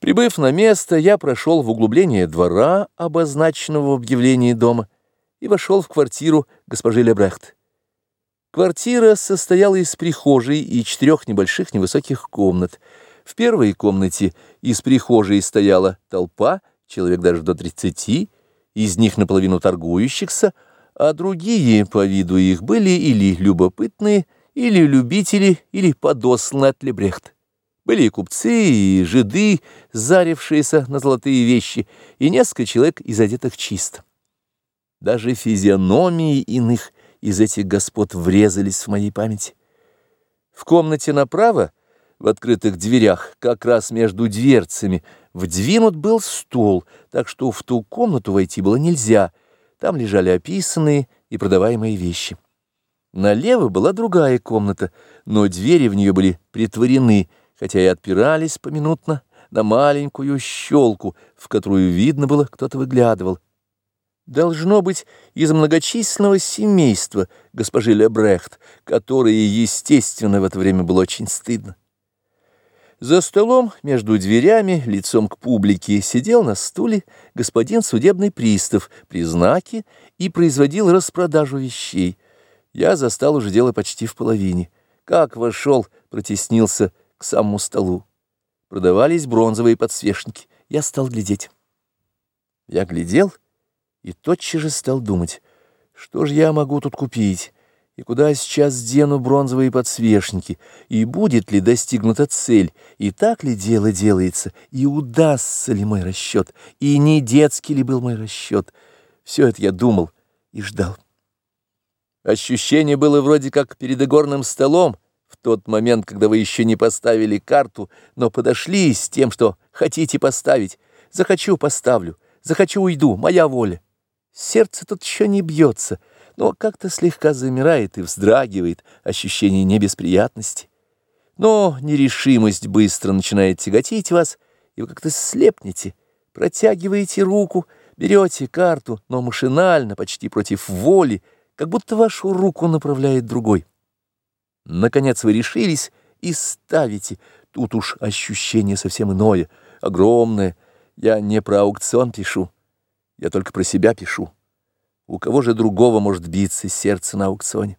Прибыв на место, я прошел в углубление двора, обозначенного в объявлении дома, и вошел в квартиру госпожи Лебрехт. Квартира состояла из прихожей и четырех небольших невысоких комнат. В первой комнате из прихожей стояла толпа, человек даже до тридцати, из них наполовину торгующихся, а другие, по виду их, были или любопытные, или любители, или подосланы от Лебрехт. Были и купцы, и жиды, зарившиеся на золотые вещи, и несколько человек из одетых чисто. Даже физиономии иных из этих господ врезались в моей памяти. В комнате направо, в открытых дверях, как раз между дверцами, вдвинут был стол, так что в ту комнату войти было нельзя. Там лежали описанные и продаваемые вещи. Налево была другая комната, но двери в нее были притворены, хотя и отпирались поминутно на маленькую щелку, в которую видно было, кто-то выглядывал. Должно быть, из многочисленного семейства госпожи Лебрехт, которое, естественно, в это время было очень стыдно. За столом между дверями, лицом к публике, сидел на стуле господин судебный пристав при знаке и производил распродажу вещей. Я застал уже дело почти в половине. Как вошел, протеснился к самому столу. Продавались бронзовые подсвечники. Я стал глядеть. Я глядел и тотчас же стал думать, что же я могу тут купить, и куда сейчас дену бронзовые подсвечники, и будет ли достигнута цель, и так ли дело делается, и удастся ли мой расчет, и не детский ли был мой расчет. Все это я думал и ждал. Ощущение было вроде как перед игорным столом, тот момент, когда вы еще не поставили карту, но подошли с тем, что хотите поставить. Захочу — поставлю, захочу — уйду, моя воля. Сердце тут еще не бьется, но как-то слегка замирает и вздрагивает ощущение небесприятности. Но нерешимость быстро начинает тяготить вас, и вы как-то слепнете, протягиваете руку, берете карту, но машинально, почти против воли, как будто вашу руку направляет другой. Наконец вы решились и ставите. Тут уж ощущение совсем иное, огромное. Я не про аукцион пишу, я только про себя пишу. У кого же другого может биться сердце на аукционе?